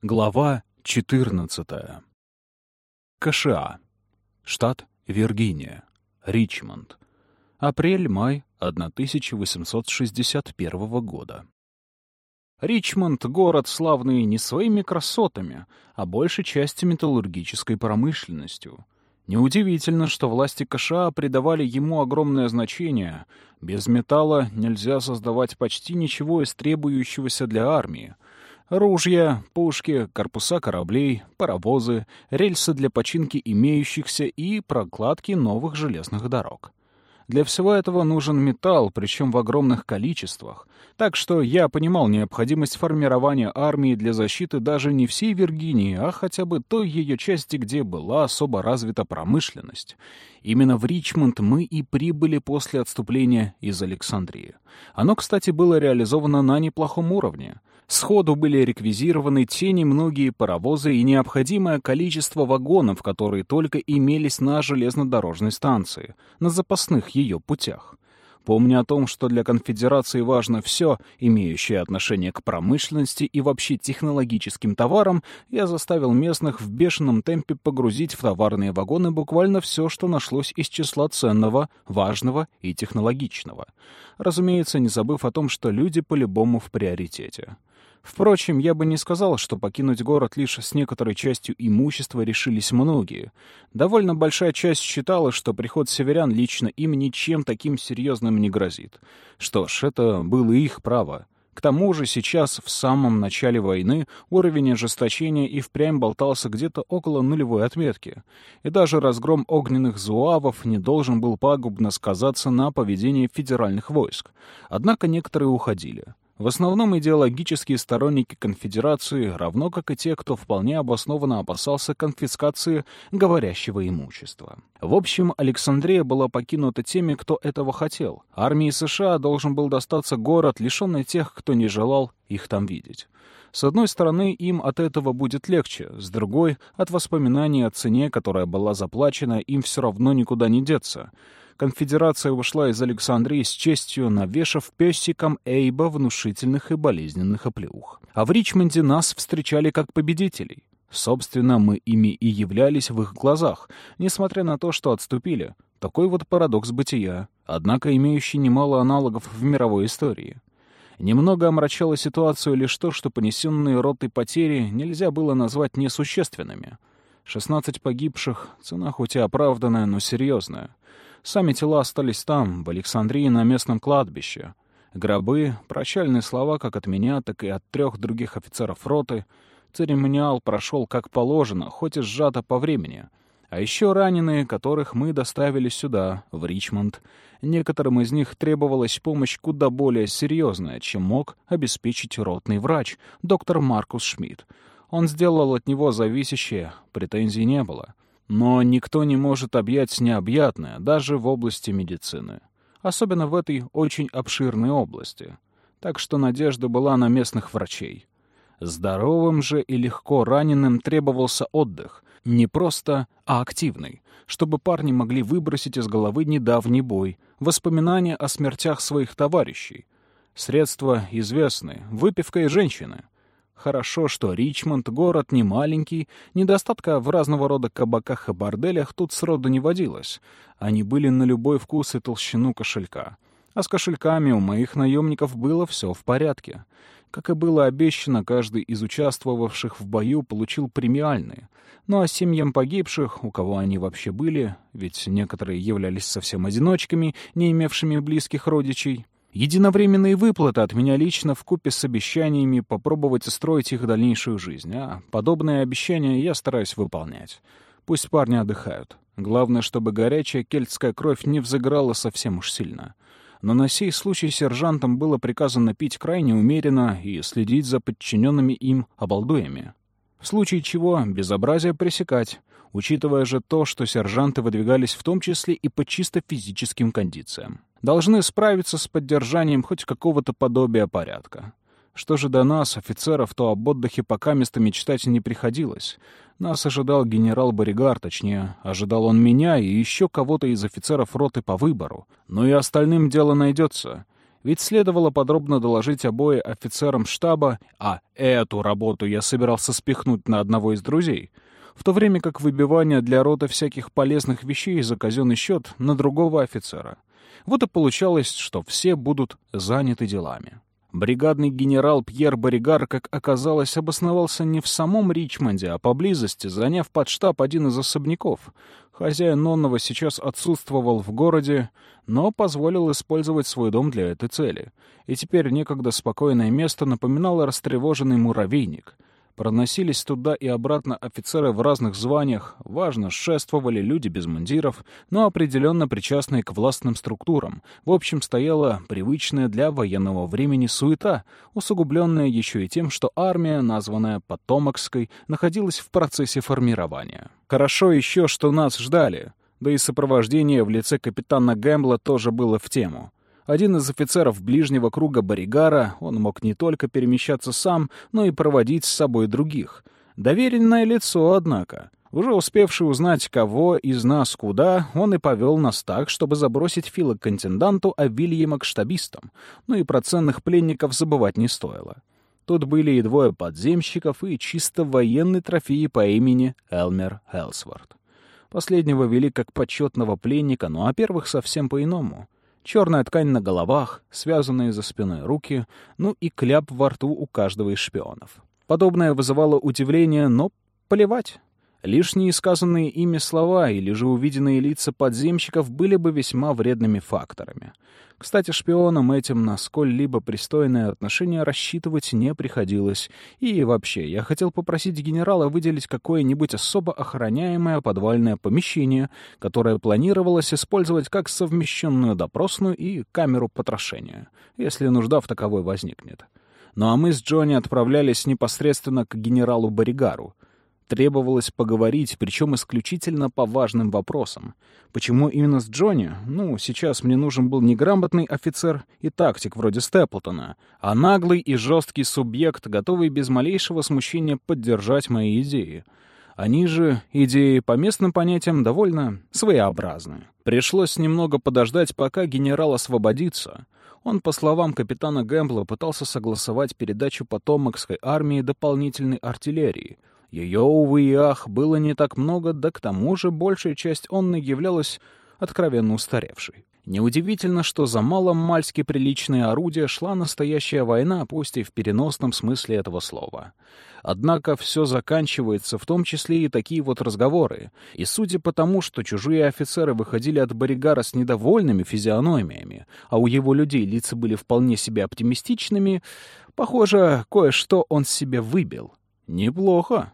Глава 14. КША. Штат Виргиния. Ричмонд. Апрель-май 1861 года. Ричмонд — город, славный не своими красотами, а большей частью металлургической промышленностью. Неудивительно, что власти КША придавали ему огромное значение. Без металла нельзя создавать почти ничего из требующегося для армии — Ружья, пушки, корпуса кораблей, паровозы, рельсы для починки имеющихся и прокладки новых железных дорог. Для всего этого нужен металл, причем в огромных количествах. Так что я понимал необходимость формирования армии для защиты даже не всей Виргинии, а хотя бы той ее части, где была особо развита промышленность. Именно в Ричмонд мы и прибыли после отступления из Александрии. Оно, кстати, было реализовано на неплохом уровне. Сходу были реквизированы те немногие паровозы и необходимое количество вагонов, которые только имелись на железнодорожной станции, на запасных ее путях. Помня о том, что для конфедерации важно все, имеющее отношение к промышленности и вообще технологическим товарам, я заставил местных в бешеном темпе погрузить в товарные вагоны буквально все, что нашлось из числа ценного, важного и технологичного. Разумеется, не забыв о том, что люди по-любому в приоритете. Впрочем, я бы не сказал, что покинуть город лишь с некоторой частью имущества решились многие. Довольно большая часть считала, что приход северян лично им ничем таким серьезным не грозит. Что ж, это было их право. К тому же сейчас, в самом начале войны, уровень ожесточения и впрямь болтался где-то около нулевой отметки. И даже разгром огненных зуавов не должен был пагубно сказаться на поведении федеральных войск. Однако некоторые уходили. В основном идеологические сторонники конфедерации, равно как и те, кто вполне обоснованно опасался конфискации говорящего имущества. В общем, Александрия была покинута теми, кто этого хотел. Армии США должен был достаться город, лишенный тех, кто не желал их там видеть. С одной стороны, им от этого будет легче, с другой — от воспоминаний о цене, которая была заплачена, им все равно никуда не деться — конфедерация ушла из Александрии с честью, навешав песикам Эйба внушительных и болезненных оплеух. А в Ричмонде нас встречали как победителей. Собственно, мы ими и являлись в их глазах, несмотря на то, что отступили. Такой вот парадокс бытия, однако имеющий немало аналогов в мировой истории. Немного омрачало ситуацию лишь то, что понесенные роты потери нельзя было назвать несущественными. 16 погибших — цена хоть и оправданная, но серьезная. Сами тела остались там, в Александрии на местном кладбище. Гробы, прощальные слова как от меня, так и от трех других офицеров роты. Церемониал прошел как положено, хоть и сжато по времени. А еще раненые, которых мы доставили сюда, в Ричмонд. Некоторым из них требовалась помощь куда более серьезная, чем мог обеспечить ротный врач, доктор Маркус Шмидт. Он сделал от него зависящее, претензий не было. Но никто не может объять необъятное, даже в области медицины. Особенно в этой очень обширной области. Так что надежда была на местных врачей. Здоровым же и легко раненым требовался отдых. Не просто, а активный. Чтобы парни могли выбросить из головы недавний бой, воспоминания о смертях своих товарищей. Средства известны. Выпивка и женщины — Хорошо, что Ричмонд — город не маленький, недостатка в разного рода кабаках и борделях тут сроду не водилось. Они были на любой вкус и толщину кошелька. А с кошельками у моих наемников было все в порядке. Как и было обещано, каждый из участвовавших в бою получил премиальные. Ну а семьям погибших, у кого они вообще были, ведь некоторые являлись совсем одиночками, не имевшими близких родичей, Единовременные выплаты от меня лично в купе с обещаниями попробовать устроить их дальнейшую жизнь, а подобные обещания я стараюсь выполнять. Пусть парни отдыхают. Главное, чтобы горячая кельтская кровь не взыграла совсем уж сильно. Но на сей случай сержантам было приказано пить крайне умеренно и следить за подчиненными им обалдуями. В случае чего безобразие пресекать, учитывая же то, что сержанты выдвигались в том числе и по чисто физическим кондициям должны справиться с поддержанием хоть какого-то подобия порядка. Что же до нас, офицеров, то об отдыхе пока место мечтать не приходилось. Нас ожидал генерал Боригар, точнее, ожидал он меня и еще кого-то из офицеров роты по выбору. Но и остальным дело найдется. Ведь следовало подробно доложить обои офицерам штаба, а эту работу я собирался спихнуть на одного из друзей, в то время как выбивание для рота всяких полезных вещей за казенный счет на другого офицера. Вот и получалось, что все будут заняты делами. Бригадный генерал Пьер Боригар, как оказалось, обосновался не в самом Ричмонде, а поблизости, заняв под штаб один из особняков. Хозяин Нонного сейчас отсутствовал в городе, но позволил использовать свой дом для этой цели. И теперь некогда спокойное место напоминало растревоженный муравейник — Проносились туда и обратно офицеры в разных званиях, важно, шествовали люди без мундиров, но определенно причастные к властным структурам. В общем, стояла привычная для военного времени суета, усугубленная еще и тем, что армия, названная Потомокской, находилась в процессе формирования. Хорошо еще, что нас ждали, да и сопровождение в лице капитана Гэмбла тоже было в тему. Один из офицеров ближнего круга Боригара, он мог не только перемещаться сам, но и проводить с собой других. Доверенное лицо, однако. Уже успевший узнать, кого из нас куда, он и повел нас так, чтобы забросить Фила к интенданту, а Вильяма к штабистам. Ну и про ценных пленников забывать не стоило. Тут были и двое подземщиков, и чисто военный трофей по имени Элмер Хелсворт. Последнего вели как почетного пленника, ну а первых совсем по-иному. Черная ткань на головах, связанные за спиной руки, ну и кляп во рту у каждого из шпионов. Подобное вызывало удивление, но плевать. Лишние сказанные ими слова или же увиденные лица подземщиков были бы весьма вредными факторами. Кстати, шпионам этим на сколь-либо пристойное отношение рассчитывать не приходилось. И вообще, я хотел попросить генерала выделить какое-нибудь особо охраняемое подвальное помещение, которое планировалось использовать как совмещенную допросную и камеру потрошения, если нужда в таковой возникнет. Ну а мы с Джонни отправлялись непосредственно к генералу Боригару — Требовалось поговорить, причем исключительно по важным вопросам. Почему именно с Джонни? Ну, сейчас мне нужен был не грамотный офицер и тактик вроде Степлтона, а наглый и жесткий субъект, готовый без малейшего смущения поддержать мои идеи. Они же, идеи по местным понятиям, довольно своеобразны. Пришлось немного подождать, пока генерал освободится. Он, по словам капитана Гэмбла, пытался согласовать передачу потомокской армии дополнительной артиллерии — ее, увы и ах, было не так много, да к тому же большая часть онной являлась откровенно устаревшей. Неудивительно, что за маломальски приличные орудия шла настоящая война, пусть и в переносном смысле этого слова. Однако все заканчивается, в том числе и такие вот разговоры. И судя по тому, что чужие офицеры выходили от Боригара с недовольными физиономиями, а у его людей лица были вполне себе оптимистичными, похоже, кое-что он себе выбил. Неплохо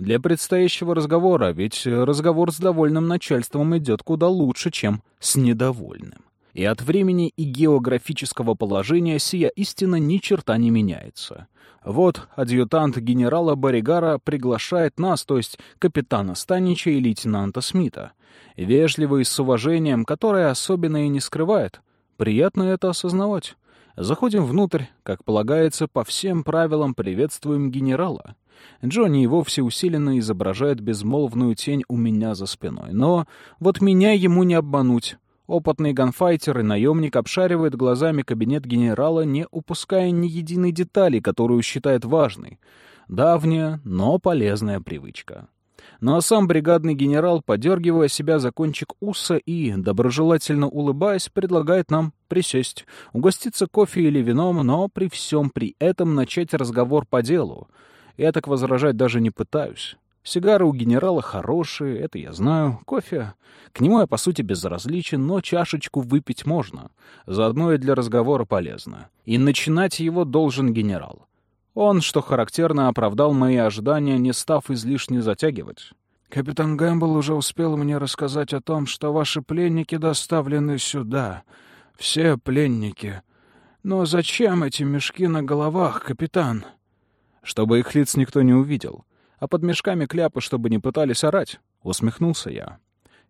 для предстоящего разговора, ведь разговор с довольным начальством идет куда лучше, чем с недовольным. И от времени и географического положения сия истина ни черта не меняется. Вот адъютант генерала Боригара приглашает нас, то есть капитана Станича и лейтенанта Смита. Вежливо и с уважением, которое особенно и не скрывает. Приятно это осознавать. Заходим внутрь, как полагается, по всем правилам приветствуем генерала. Джонни и вовсе усиленно изображает безмолвную тень у меня за спиной. Но вот меня ему не обмануть. Опытный ганфайтер и наемник обшаривает глазами кабинет генерала, не упуская ни единой детали, которую считает важной. Давняя, но полезная привычка. Ну а сам бригадный генерал, подергивая себя за кончик уса и, доброжелательно улыбаясь, предлагает нам присесть, угоститься кофе или вином, но при всем при этом начать разговор по делу. Я так возражать даже не пытаюсь. Сигары у генерала хорошие, это я знаю. Кофе. К нему я, по сути, безразличен, но чашечку выпить можно. Заодно и для разговора полезно. И начинать его должен генерал. Он, что характерно, оправдал мои ожидания, не став излишне затягивать. «Капитан Гэмбл уже успел мне рассказать о том, что ваши пленники доставлены сюда. Все пленники. Но зачем эти мешки на головах, капитан?» Чтобы их лиц никто не увидел, а под мешками кляпы, чтобы не пытались орать, — усмехнулся я.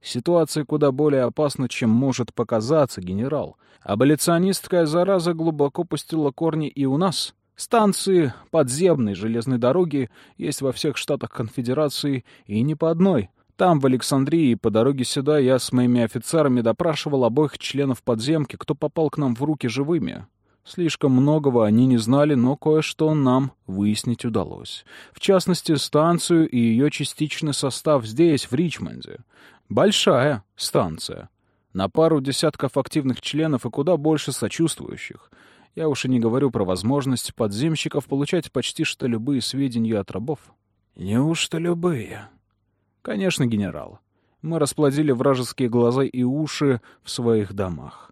Ситуация куда более опасна, чем может показаться, генерал. Аболиционистская зараза глубоко пустила корни и у нас. Станции подземной железной дороги есть во всех штатах конфедерации и не по одной. Там, в Александрии, по дороге сюда, я с моими офицерами допрашивал обоих членов подземки, кто попал к нам в руки живыми. Слишком многого они не знали, но кое-что нам выяснить удалось. В частности, станцию и ее частичный состав здесь, в Ричмонде. Большая станция. На пару десятков активных членов и куда больше сочувствующих. Я уж и не говорю про возможность подземщиков получать почти что любые сведения от рабов. Неужто любые? Конечно, генерал. Мы расплодили вражеские глаза и уши в своих домах.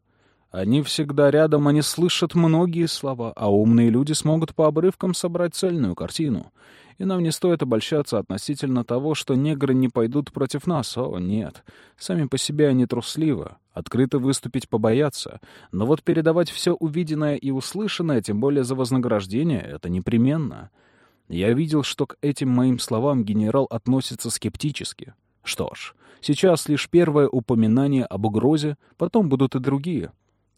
Они всегда рядом, они слышат многие слова, а умные люди смогут по обрывкам собрать цельную картину. И нам не стоит обольщаться относительно того, что негры не пойдут против нас. О, нет. Сами по себе они трусливы, открыто выступить побоятся. Но вот передавать все увиденное и услышанное, тем более за вознаграждение, это непременно. Я видел, что к этим моим словам генерал относится скептически. Что ж, сейчас лишь первое упоминание об угрозе, потом будут и другие.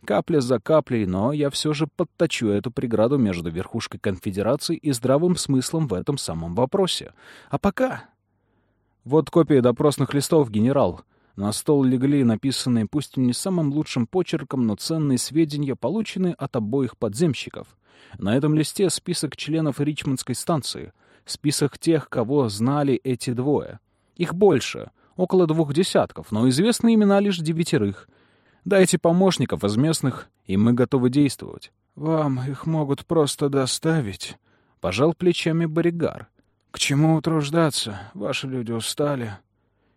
Капля за каплей, но я все же подточу эту преграду между верхушкой конфедерации и здравым смыслом в этом самом вопросе. А пока... Вот копия допросных листов, генерал. На стол легли написанные, пусть и не самым лучшим почерком, но ценные сведения, полученные от обоих подземщиков. На этом листе список членов Ричмондской станции, список тех, кого знали эти двое. Их больше, около двух десятков, но известны имена лишь девятерых. Дайте помощников из местных, и мы готовы действовать. «Вам их могут просто доставить», — пожал плечами Боригар. «К чему утруждаться? Ваши люди устали».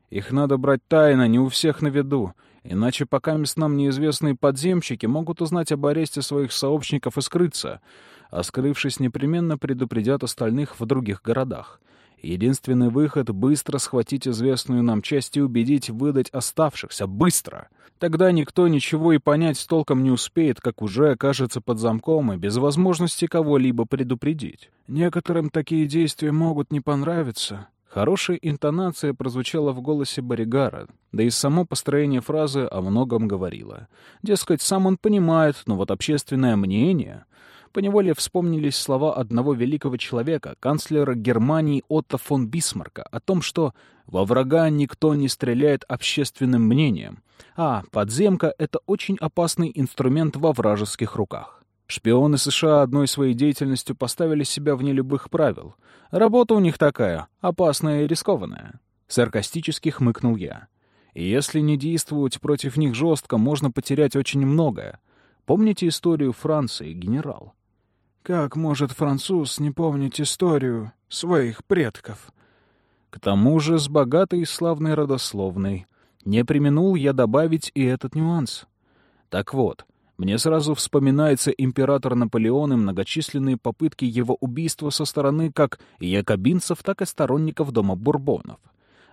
«Их надо брать тайно, не у всех на виду. Иначе пока нам неизвестные подземщики могут узнать об аресте своих сообщников и скрыться, а скрывшись, непременно предупредят остальных в других городах. Единственный выход — быстро схватить известную нам часть и убедить выдать оставшихся. Быстро! Тогда никто ничего и понять толком не успеет, как уже окажется под замком и без возможности кого-либо предупредить. Некоторым такие действия могут не понравиться, Хорошая интонация прозвучала в голосе Боригара, да и само построение фразы о многом говорило. Дескать, сам он понимает, но вот общественное мнение... Поневоле вспомнились слова одного великого человека, канцлера Германии Отто фон Бисмарка, о том, что «во врага никто не стреляет общественным мнением», а подземка — это очень опасный инструмент во вражеских руках. Шпионы США одной своей деятельностью поставили себя вне любых правил. Работа у них такая, опасная и рискованная. Саркастически хмыкнул я. И если не действовать против них жестко, можно потерять очень многое. Помните историю Франции, генерал? Как может француз не помнить историю своих предков? К тому же с богатой и славной родословной. Не применул я добавить и этот нюанс. Так вот, мне сразу вспоминается император Наполеон и многочисленные попытки его убийства со стороны как якобинцев, так и сторонников дома Бурбонов.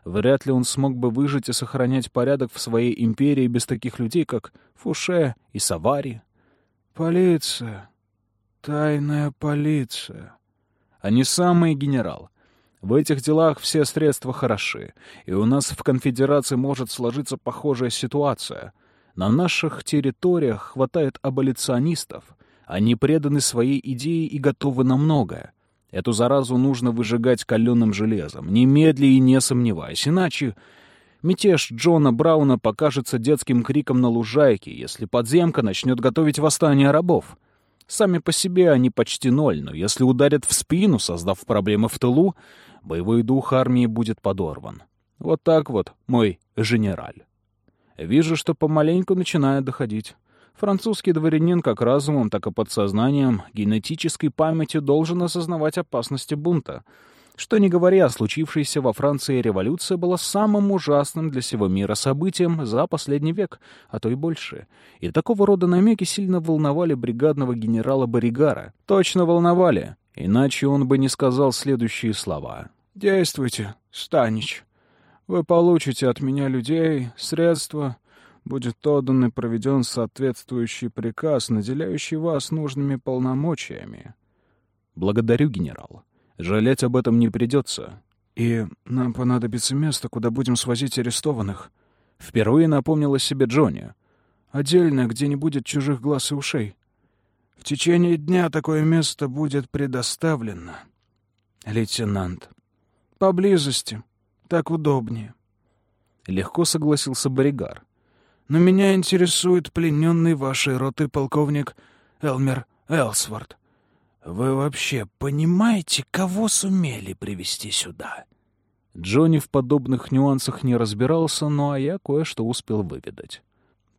Вряд ли он смог бы выжить и сохранять порядок в своей империи без таких людей, как Фуше и Савари. «Полиция. Тайная полиция». Они самые генерал. В этих делах все средства хороши, и у нас в конфедерации может сложиться похожая ситуация — на наших территориях хватает аболиционистов. Они преданы своей идее и готовы на многое. Эту заразу нужно выжигать каленым железом, немедли и не сомневаясь, иначе мятеж Джона Брауна покажется детским криком на лужайке, если подземка начнет готовить восстание рабов. Сами по себе они почти ноль, но если ударят в спину, создав проблемы в тылу, боевой дух армии будет подорван. Вот так вот, мой генераль. Вижу, что помаленьку начинает доходить. Французский дворянин как разумом, так и подсознанием, генетической памятью должен осознавать опасности бунта. Что не говоря, случившаяся во Франции революция была самым ужасным для всего мира событием за последний век, а то и больше. И такого рода намеки сильно волновали бригадного генерала Боригара. Точно волновали, иначе он бы не сказал следующие слова. «Действуйте, Станич». Вы получите от меня людей, средства, будет отдан и проведен соответствующий приказ, наделяющий вас нужными полномочиями. Благодарю, генерал. Жалеть об этом не придется. И нам понадобится место, куда будем свозить арестованных. Впервые напомнила себе Джонни. Отдельно, где не будет чужих глаз и ушей. В течение дня такое место будет предоставлено. Лейтенант. Поблизости. Так удобнее. — легко согласился Боригар. «Но меня интересует плененный вашей роты полковник Элмер Элсворт. Вы вообще понимаете, кого сумели привести сюда?» Джонни в подобных нюансах не разбирался, но а я кое-что успел выведать.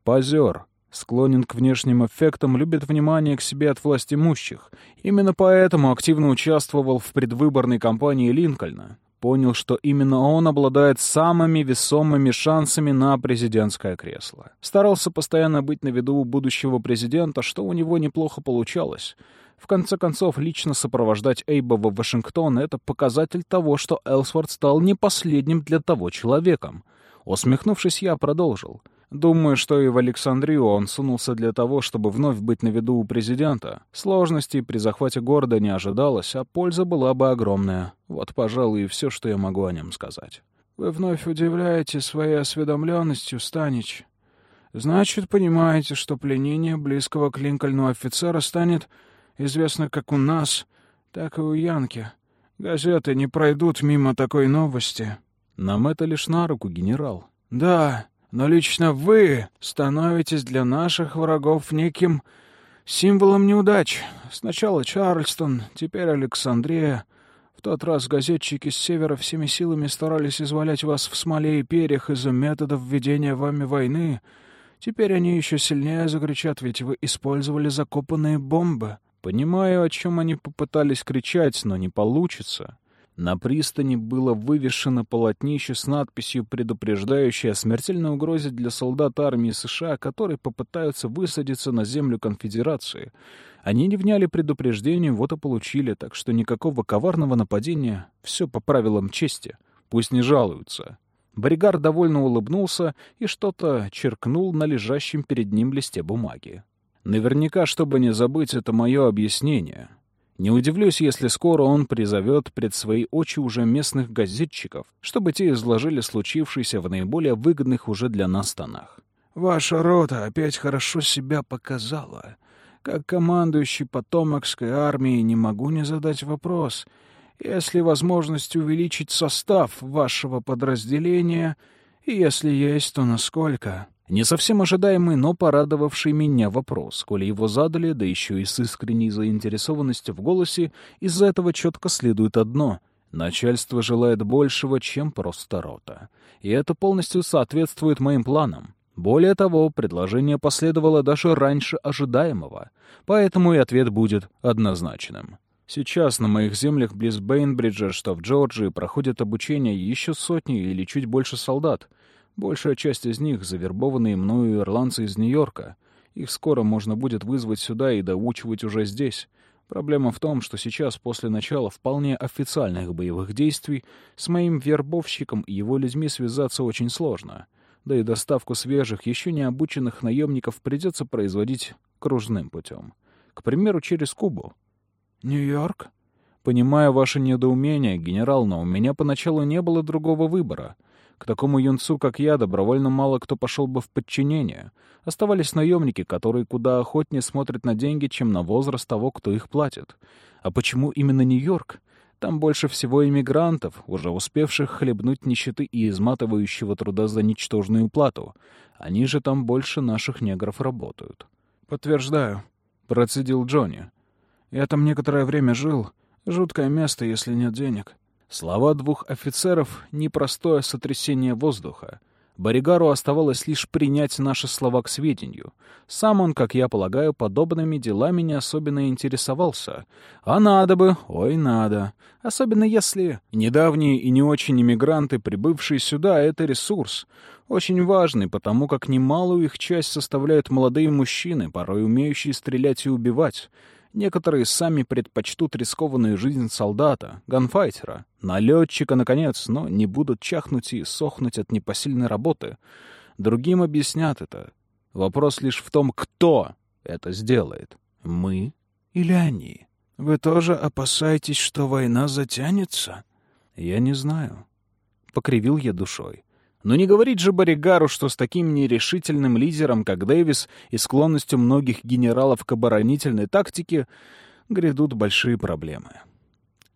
Позер, склонен к внешним эффектам, любит внимание к себе от власть имущих. Именно поэтому активно участвовал в предвыборной кампании Линкольна. Понял, что именно он обладает самыми весомыми шансами на президентское кресло. Старался постоянно быть на виду у будущего президента, что у него неплохо получалось — в конце концов, лично сопровождать Эйба в Вашингтон — это показатель того, что Элсворт стал не последним для того человеком. Усмехнувшись, я продолжил. Думаю, что и в Александрию он сунулся для того, чтобы вновь быть на виду у президента. Сложностей при захвате города не ожидалось, а польза была бы огромная. Вот, пожалуй, и все, что я могу о нем сказать. «Вы вновь удивляете своей осведомленностью, Станич. Значит, понимаете, что пленение близкого к Линкольну офицера станет Известно как у нас, так и у Янки. Газеты не пройдут мимо такой новости. Нам это лишь на руку, генерал. Да, но лично вы становитесь для наших врагов неким символом неудач. Сначала Чарльстон, теперь Александрия. В тот раз газетчики с севера всеми силами старались извалять вас в смоле и перьях из-за методов ведения вами войны. Теперь они еще сильнее закричат, ведь вы использовали закопанные бомбы. Понимаю, о чем они попытались кричать, но не получится. На пристани было вывешено полотнище с надписью, предупреждающей о смертельной угрозе для солдат армии США, которые попытаются высадиться на землю конфедерации. Они не вняли предупреждению, вот и получили, так что никакого коварного нападения, все по правилам чести. Пусть не жалуются. Боригар довольно улыбнулся и что-то черкнул на лежащем перед ним листе бумаги. Наверняка, чтобы не забыть, это мое объяснение. Не удивлюсь, если скоро он призовет пред свои очи уже местных газетчиков, чтобы те изложили случившееся в наиболее выгодных уже для нас тонах. «Ваша рота опять хорошо себя показала. Как командующий потомокской армией не могу не задать вопрос. Есть ли возможность увеличить состав вашего подразделения, и если есть, то насколько?» Не совсем ожидаемый, но порадовавший меня вопрос. Коли его задали, да еще и с искренней заинтересованностью в голосе, из-за этого четко следует одно — начальство желает большего, чем просто рота. И это полностью соответствует моим планам. Более того, предложение последовало даже раньше ожидаемого, поэтому и ответ будет однозначным. Сейчас на моих землях близ Бейнбриджа, что в Джорджии, проходит обучение еще сотни или чуть больше солдат — Большая часть из них — завербованные мною ирландцы из Нью-Йорка. Их скоро можно будет вызвать сюда и доучивать уже здесь. Проблема в том, что сейчас, после начала вполне официальных боевых действий, с моим вербовщиком и его людьми связаться очень сложно. Да и доставку свежих, еще не обученных наемников придется производить кружным путем. К примеру, через Кубу. «Нью-Йорк?» «Понимаю ваше недоумение, генерал, но у меня поначалу не было другого выбора». К такому юнцу, как я, добровольно мало кто пошел бы в подчинение. Оставались наемники, которые куда охотнее смотрят на деньги, чем на возраст того, кто их платит. А почему именно Нью-Йорк? Там больше всего иммигрантов, уже успевших хлебнуть нищеты и изматывающего труда за ничтожную плату. Они же там больше наших негров работают. «Подтверждаю», — процедил Джонни. «Я там некоторое время жил. Жуткое место, если нет денег. Слова двух офицеров — непростое сотрясение воздуха. Боригару оставалось лишь принять наши слова к сведению. Сам он, как я полагаю, подобными делами не особенно интересовался. А надо бы, ой, надо. Особенно если недавние и не очень иммигранты, прибывшие сюда, — это ресурс. Очень важный, потому как немалую их часть составляют молодые мужчины, порой умеющие стрелять и убивать. Некоторые сами предпочтут рискованную жизнь солдата, ганфайтера, налетчика, наконец, но не будут чахнуть и сохнуть от непосильной работы. Другим объяснят это. Вопрос лишь в том, кто это сделает. Мы или они? Вы тоже опасаетесь, что война затянется? Я не знаю. Покривил я душой. Но не говорить же Боригару, что с таким нерешительным лидером, как Дэвис, и склонностью многих генералов к оборонительной тактике, грядут большие проблемы.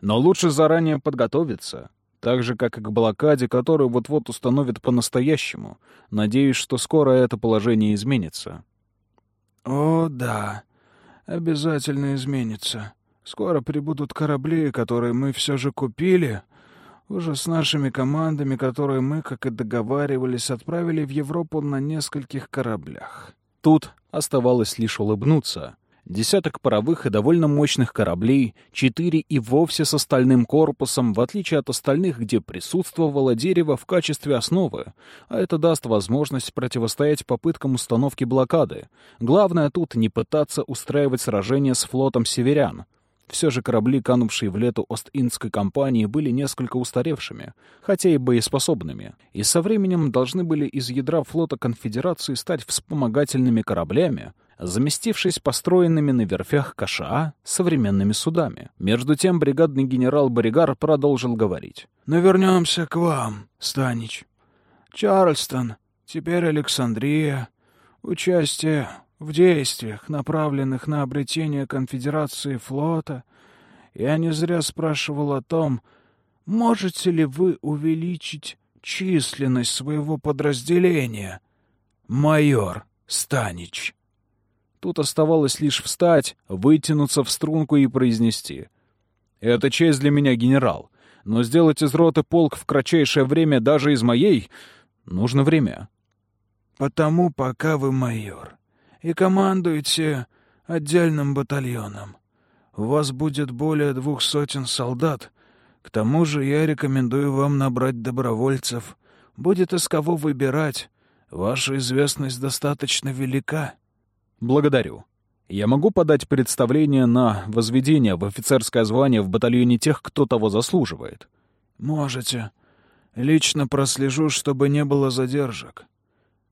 Но лучше заранее подготовиться. Так же, как и к блокаде, которую вот-вот установят по-настоящему. Надеюсь, что скоро это положение изменится. «О, да, обязательно изменится. Скоро прибудут корабли, которые мы все же купили, уже с нашими командами, которые мы, как и договаривались, отправили в Европу на нескольких кораблях». Тут оставалось лишь улыбнуться — десяток паровых и довольно мощных кораблей, четыре и вовсе с остальным корпусом, в отличие от остальных, где присутствовало дерево в качестве основы, а это даст возможность противостоять попыткам установки блокады. Главное тут не пытаться устраивать сражение с флотом северян. Все же корабли, канувшие в лету Ост-Индской компании, были несколько устаревшими, хотя и боеспособными, и со временем должны были из ядра флота конфедерации стать вспомогательными кораблями, заместившись построенными на верфях КША современными судами. Между тем бригадный генерал Боригар продолжил говорить. «Но вернемся к вам, Станич. Чарльстон, теперь Александрия, участие в действиях, направленных на обретение конфедерации флота. Я не зря спрашивал о том, можете ли вы увеличить численность своего подразделения, майор Станич?» Тут оставалось лишь встать, вытянуться в струнку и произнести. «Это честь для меня, генерал. Но сделать из роты полк в кратчайшее время даже из моей нужно время». «Потому пока вы майор и командуете отдельным батальоном. У вас будет более двух сотен солдат. К тому же я рекомендую вам набрать добровольцев. Будет из кого выбирать. Ваша известность достаточно велика». «Благодарю. Я могу подать представление на возведение в офицерское звание в батальоне тех, кто того заслуживает?» «Можете. Лично прослежу, чтобы не было задержек».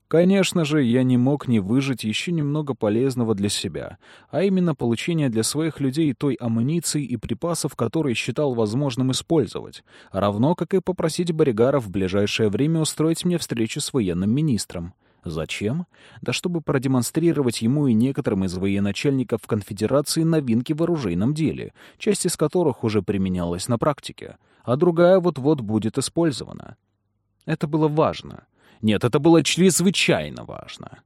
Конечно же, я не мог не выжить еще немного полезного для себя, а именно получение для своих людей той амуниции и припасов, которые считал возможным использовать, равно как и попросить Боригара в ближайшее время устроить мне встречу с военным министром. Зачем? Да чтобы продемонстрировать ему и некоторым из военачальников конфедерации новинки в оружейном деле, часть из которых уже применялась на практике, а другая вот-вот будет использована. Это было важно. Нет, это было чрезвычайно важно.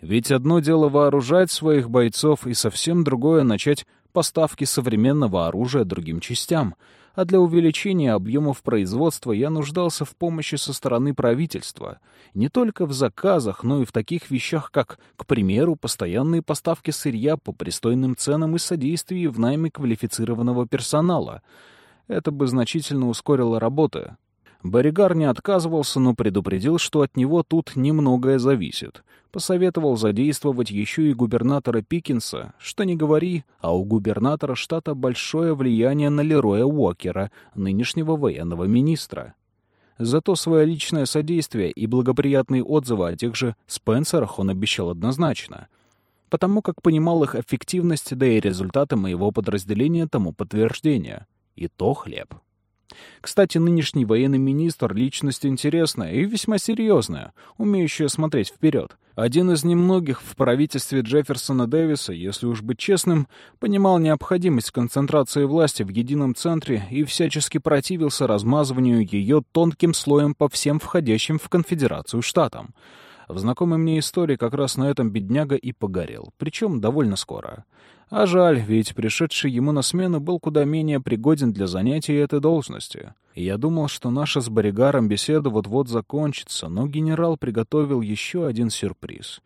Ведь одно дело вооружать своих бойцов, и совсем другое — начать поставки современного оружия другим частям — а для увеличения объемов производства я нуждался в помощи со стороны правительства, не только в заказах, но и в таких вещах, как, к примеру, постоянные поставки сырья по пристойным ценам и содействие в найме квалифицированного персонала. Это бы значительно ускорило работу, Боригар не отказывался, но предупредил, что от него тут немногое зависит. Посоветовал задействовать еще и губернатора Пикинса, что не говори, а у губернатора штата большое влияние на Лероя Уокера, нынешнего военного министра. Зато свое личное содействие и благоприятные отзывы о тех же Спенсерах он обещал однозначно, потому как понимал их эффективность, да и результаты моего подразделения тому подтверждение. И то хлеб. Кстати, нынешний военный министр — личность интересная и весьма серьезная, умеющая смотреть вперед. Один из немногих в правительстве Джефферсона Дэвиса, если уж быть честным, понимал необходимость концентрации власти в едином центре и всячески противился размазыванию ее тонким слоем по всем входящим в конфедерацию штатам. В знакомой мне истории как раз на этом бедняга и погорел, причем довольно скоро. А жаль, ведь пришедший ему на смену был куда менее пригоден для занятий этой должности. И я думал, что наша с Боригаром беседа вот-вот закончится, но генерал приготовил еще один сюрприз.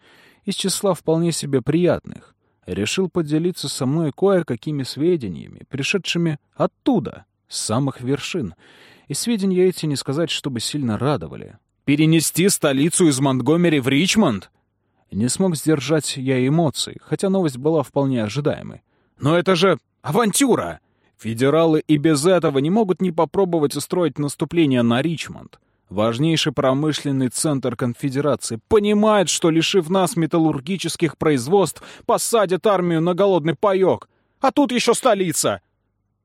Из числа вполне себе приятных. Решил поделиться со мной кое-какими сведениями, пришедшими оттуда, с самых вершин. И сведения эти не сказать, чтобы сильно радовали. «Перенести столицу из Монтгомери в Ричмонд?» Не смог сдержать я эмоций, хотя новость была вполне ожидаемой. «Но это же авантюра! Федералы и без этого не могут не попробовать устроить наступление на Ричмонд. Важнейший промышленный центр конфедерации понимает, что, лишив нас металлургических производств, посадят армию на голодный паёк. А тут еще столица!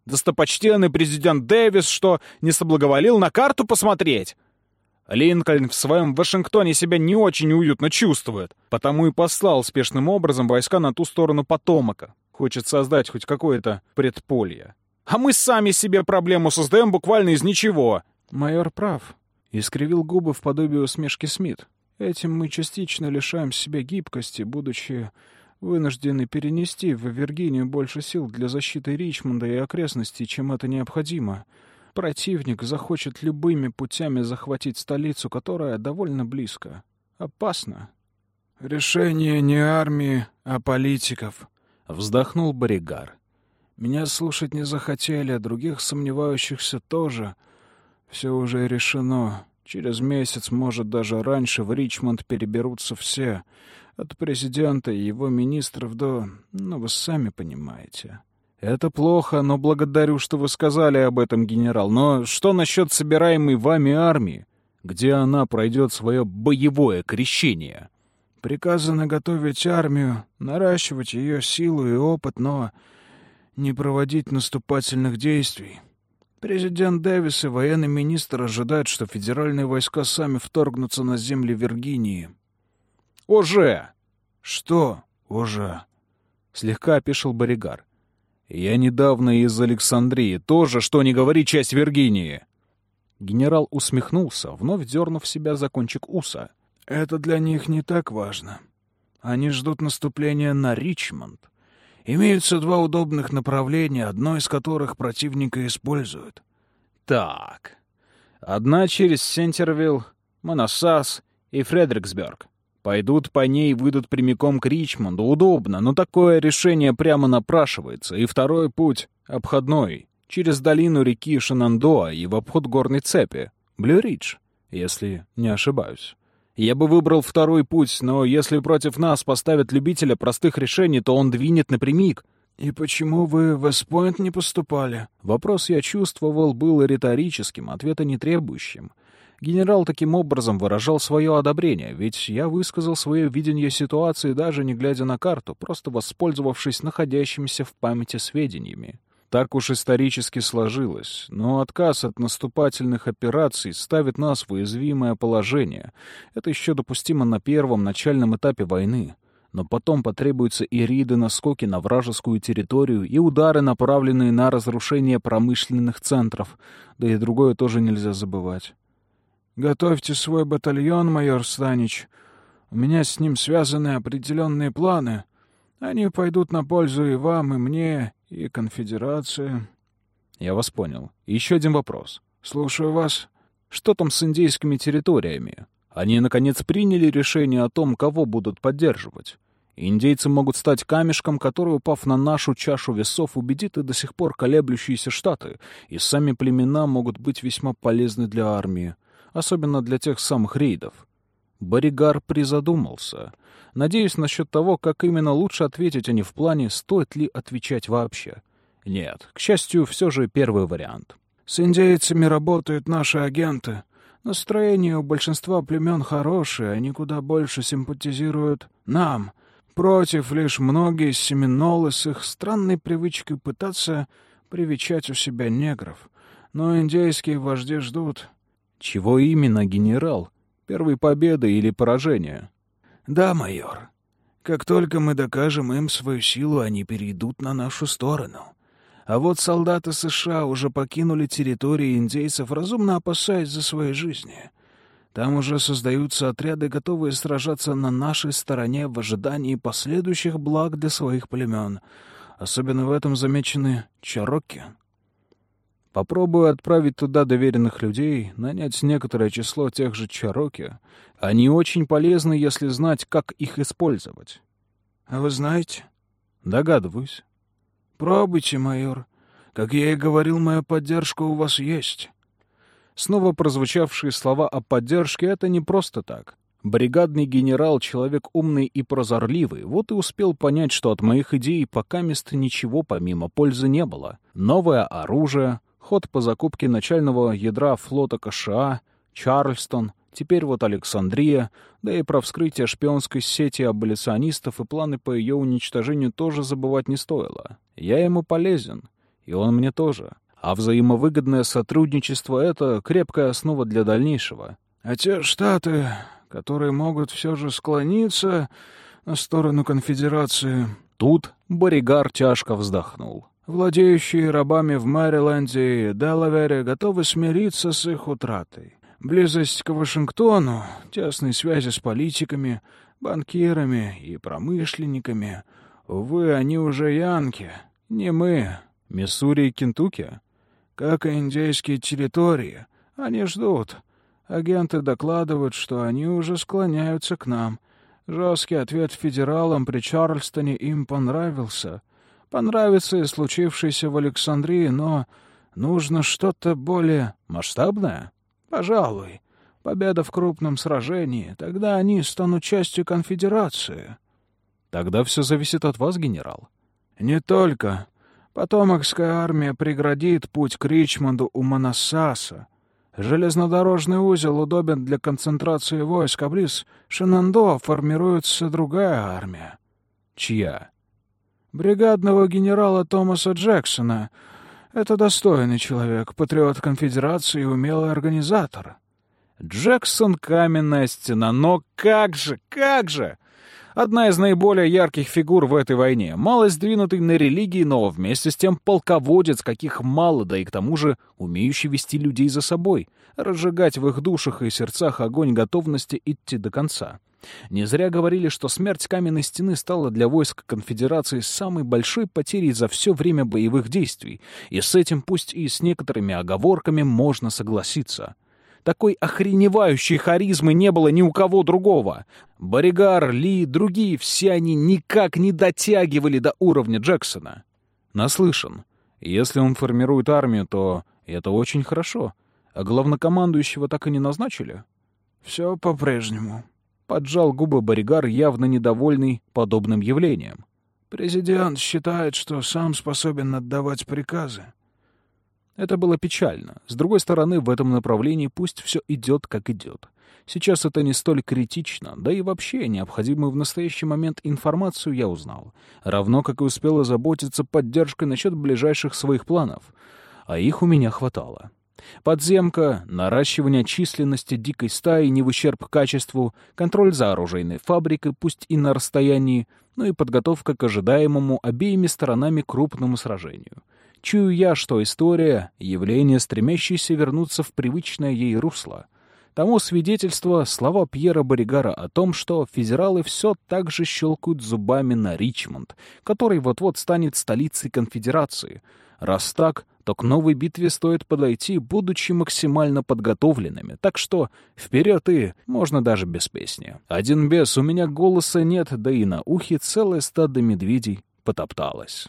Достопочтенный президент Дэвис, что не соблаговолил на карту посмотреть!» Линкольн в своем Вашингтоне себя не очень уютно чувствует, потому и послал спешным образом войска на ту сторону Потомака. Хочет создать хоть какое-то предполье. А мы сами себе проблему создаем буквально из ничего. Майор прав. Искривил губы в подобие усмешки Смит. Этим мы частично лишаем себя гибкости, будучи вынуждены перенести в Виргинию больше сил для защиты Ричмонда и окрестностей, чем это необходимо. Противник захочет любыми путями захватить столицу, которая довольно близко. Опасно. «Решение не армии, а политиков», — вздохнул Боригар. «Меня слушать не захотели, а других сомневающихся тоже. Все уже решено. Через месяц, может, даже раньше, в Ричмонд переберутся все. От президента и его министров до... Ну, вы сами понимаете». «Это плохо, но благодарю, что вы сказали об этом, генерал. Но что насчет собираемой вами армии? Где она пройдет свое боевое крещение?» Приказано готовить армию, наращивать ее силу и опыт, но не проводить наступательных действий. Президент Дэвис и военный министр ожидают, что федеральные войска сами вторгнутся на земли Виргинии. «Уже!» «Что уже?» — слегка опешил Боригар. «Я недавно из Александрии. Тоже, что не говори, часть Виргинии!» Генерал усмехнулся, вновь дернув себя за кончик уса. Это для них не так важно. Они ждут наступления на Ричмонд. Имеются два удобных направления, одно из которых противника используют. Так. Одна через Сентервилл, Моносас и Фредериксберг. Пойдут по ней выйдут прямиком к Ричмонду. Удобно, но такое решение прямо напрашивается. И второй путь — обходной, через долину реки Шенандоа и в обход горной цепи. Блюридж, если не ошибаюсь. Я бы выбрал второй путь, но если против нас поставят любителя простых решений, то он двинет напрямик. «И почему вы в Вестпойнт не поступали?» Вопрос, я чувствовал, был риторическим, ответа не требующим. Генерал таким образом выражал свое одобрение, ведь я высказал свое видение ситуации даже не глядя на карту, просто воспользовавшись находящимися в памяти сведениями. Так уж исторически сложилось, но отказ от наступательных операций ставит нас в уязвимое положение. Это еще допустимо на первом начальном этапе войны. Но потом потребуются и риды наскоки на вражескую территорию, и удары, направленные на разрушение промышленных центров. Да и другое тоже нельзя забывать. «Готовьте свой батальон, майор Станич. У меня с ним связаны определенные планы. Они пойдут на пользу и вам, и мне, и конфедерация. Я вас понял. Еще один вопрос. Слушаю вас. Что там с индейскими территориями? Они, наконец, приняли решение о том, кого будут поддерживать. Индейцы могут стать камешком, который, упав на нашу чашу весов, убедит и до сих пор колеблющиеся штаты, и сами племена могут быть весьма полезны для армии, особенно для тех самых рейдов. Боригар призадумался. Надеюсь насчет того, как именно лучше ответить, а не в плане, стоит ли отвечать вообще. Нет, к счастью, все же первый вариант. «С индейцами работают наши агенты. Настроение у большинства племен хорошее, они куда больше симпатизируют нам. Против лишь многие семинолы с их странной привычкой пытаться привечать у себя негров. Но индейские вожди ждут». «Чего именно, генерал?» Первой победы или поражения? Да, майор. Как только мы докажем им свою силу, они перейдут на нашу сторону. А вот солдаты США уже покинули территории индейцев, разумно опасаясь за свои жизни. Там уже создаются отряды, готовые сражаться на нашей стороне в ожидании последующих благ для своих племен. Особенно в этом замечены чарокки. Попробую отправить туда доверенных людей, нанять некоторое число тех же чароки. Они очень полезны, если знать, как их использовать. — А вы знаете? — Догадываюсь. — Пробуйте, майор. Как я и говорил, моя поддержка у вас есть. Снова прозвучавшие слова о поддержке — это не просто так. Бригадный генерал — человек умный и прозорливый, вот и успел понять, что от моих идей пока места ничего помимо пользы не было. Новое оружие, Ход по закупке начального ядра флота КША, Чарльстон, теперь вот Александрия, да и про вскрытие шпионской сети аболиционистов и планы по ее уничтожению тоже забывать не стоило. Я ему полезен, и он мне тоже. А взаимовыгодное сотрудничество — это крепкая основа для дальнейшего. А те штаты, которые могут все же склониться на сторону конфедерации... Тут Боригар тяжко вздохнул. Владеющие рабами в Мэриленде и Делавере готовы смириться с их утратой. Близость к Вашингтону, тесные связи с политиками, банкирами и промышленниками. Увы, они уже янки, не мы. Миссури и Кентукки? Как и индейские территории. Они ждут. Агенты докладывают, что они уже склоняются к нам. Жесткий ответ федералам при Чарльстоне им понравился. Понравится и случившееся в Александрии, но нужно что-то более масштабное. Пожалуй. Победа в крупном сражении. Тогда они станут частью конфедерации. Тогда все зависит от вас, генерал. Не только. Потомокская армия преградит путь к Ричмонду у Манассаса. Железнодорожный узел удобен для концентрации войск, а близ Шинандо формируется другая армия. Чья? Бригадного генерала Томаса Джексона. Это достойный человек, патриот конфедерации и умелый организатор. Джексон — каменная стена, но как же, как же! Одна из наиболее ярких фигур в этой войне. Мало сдвинутый на религии, но вместе с тем полководец, каких мало, да и к тому же умеющий вести людей за собой, разжигать в их душах и сердцах огонь готовности идти до конца. Не зря говорили, что смерть каменной стены стала для войск конфедерации самой большой потерей за все время боевых действий, и с этим, пусть и с некоторыми оговорками, можно согласиться. Такой охреневающей харизмы не было ни у кого другого. Боригар, Ли, другие, все они никак не дотягивали до уровня Джексона. Наслышан. Если он формирует армию, то это очень хорошо. А главнокомандующего так и не назначили? Все по-прежнему. Поджал губы Боригар, явно недовольный подобным явлением. Президент считает, что сам способен отдавать приказы. Это было печально. С другой стороны, в этом направлении пусть все идет, как идет. Сейчас это не столь критично, да и вообще необходимую в настоящий момент информацию я узнал. Равно как и успел озаботиться поддержкой насчет ближайших своих планов. А их у меня хватало. Подземка, наращивание численности дикой стаи не в ущерб качеству, контроль за оружейной фабрикой, пусть и на расстоянии, ну и подготовка к ожидаемому обеими сторонами крупному сражению. Чую я, что история — явление, стремящееся вернуться в привычное ей русло. Тому свидетельство слова Пьера Боригара о том, что федералы все так же щелкают зубами на Ричмонд, который вот-вот станет столицей конфедерации. Раз так, то к новой битве стоит подойти, будучи максимально подготовленными. Так что вперед и, можно даже без песни. Один без, у меня голоса нет, да и на ухе целое стадо медведей потопталось.